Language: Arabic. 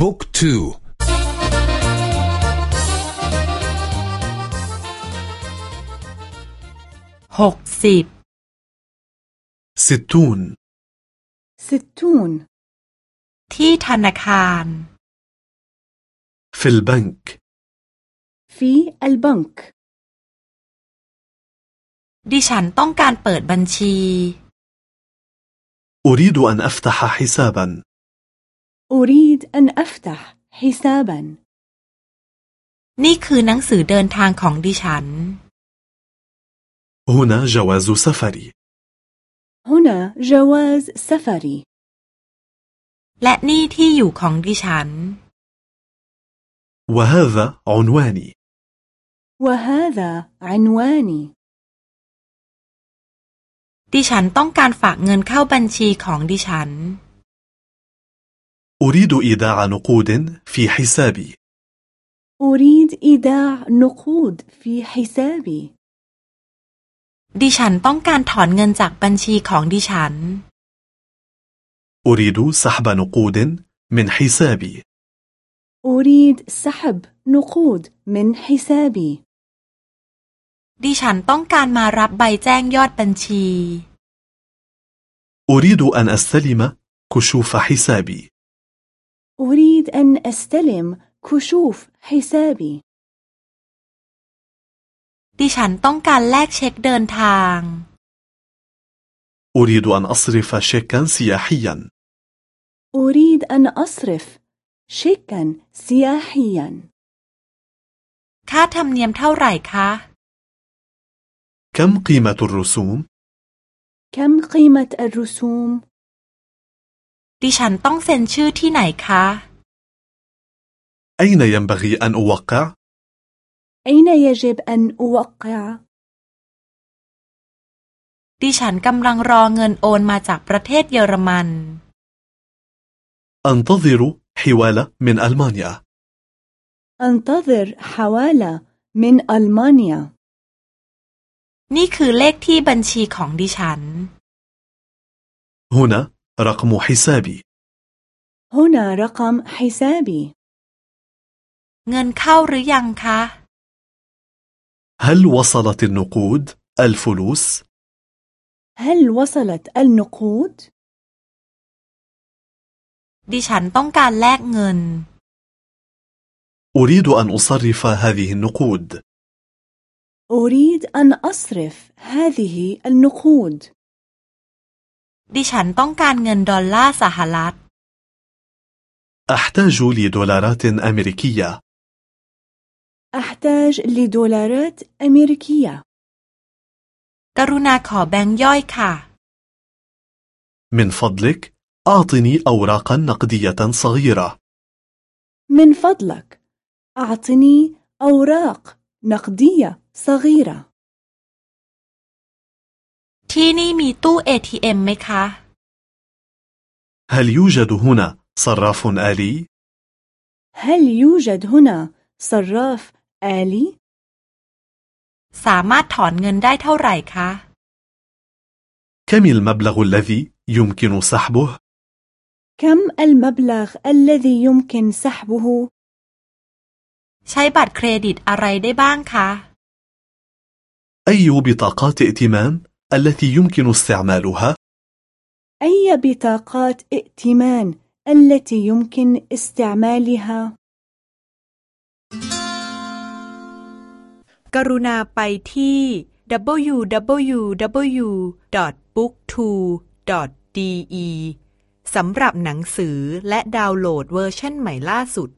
บุ๊กทูหกสิบ ستون ستون ที่ธนาคาร في البنك في البنك ดิฉันต้องการเปิดบัญชี أريد أن أفتح حسابا أريد أن أفتح حسابا นี่คือหนังสือเดินทางของดิฉัน هنا جواز سفري هنا جواز سفري และนี่ที่อยู่ของดิฉัน وهذا عنواني وهذا عنواني ดิฉันต้องการฝากเงินเข้าบัญชีของดิฉัน أريد إيداع نقود في حسابي أريد إيداع نقود في حسابي ดิฉันต้องการถอนเงินจากบัญชีของดิฉัน أريد سحب نقود من حسابي أريد سحب نقود من حسابي ดิฉันต้องการมารับใบแจ้งยอดบัญชี أريد أن أستلم كشوف حسابي أريد أن أستلم كشوف حسابي ดิฉันต้องการแลกเช็คเดินทาง أريد أن أصرف شيكا سياحيا أريد أن أصرف شيكا سياحيا ค่าธรรมเนียมเท่าไหร่คะ كم قيمة الرسوم؟ كم قيمة الرسوم؟ ดิฉันต้องเซ็นชื่อที่ไหนคะ أين ينبغي أن أوقع؟ أين يجب أن أوقع؟ ดิฉันกำลังรอเงินโอนมาจากประเทศเยอรมัน أنتظر حوالة من ألمانيا أنتظر حوالة من ألمانيا นี่คือเลขที่บัญชีของดิฉัน هنا رقم حسابي هنا رقم حسابي เงินเข้าหรือยังคะ هل وصلت النقود الفلوس؟ هل وصلت النقود؟ ดิฉันต้องการแลกเงิน أريد أن أصرف هذه النقود أريد أن أصرف هذه النقود ดิฉันต้องการเงินดอลลาร์สหรัฐ أحتاج لدولارات أمريكية أحتاج لدولارات أمريكية กรุณาขอแบงค์ย่อยค่ะ من فضلك أعطني أوراقا نقدية صغيرة من فضلك أعطني أوراق نقدية صغيرة ที่นี่มีตู้ ATM ไหมคะ هل يوجد هنا صراف آلي؟ هل يوجد هنا صراف آلي؟ สามารถถอนเงินได้เท่าไหร่คะ كم المبلغ الذي يمكن سحبه؟ كم المبلغ الذي يمكن سحبه؟ ใช้บัตรเครดิตอะไรได้บ้างคะ أي بطاقات ائتمان التي يمكن استعمالها؟ أي بطاقات ائتمان التي يمكن استعمالها؟ กรุณาไปที่ www.booktwo.de สำหรับหนังสือและดาวน์โหลดเวอร์ชันใหม่ล่าสุด